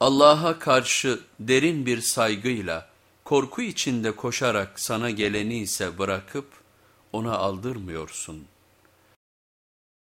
Allah'a karşı derin bir saygıyla, korku içinde koşarak sana geleni ise bırakıp ona aldırmıyorsun.''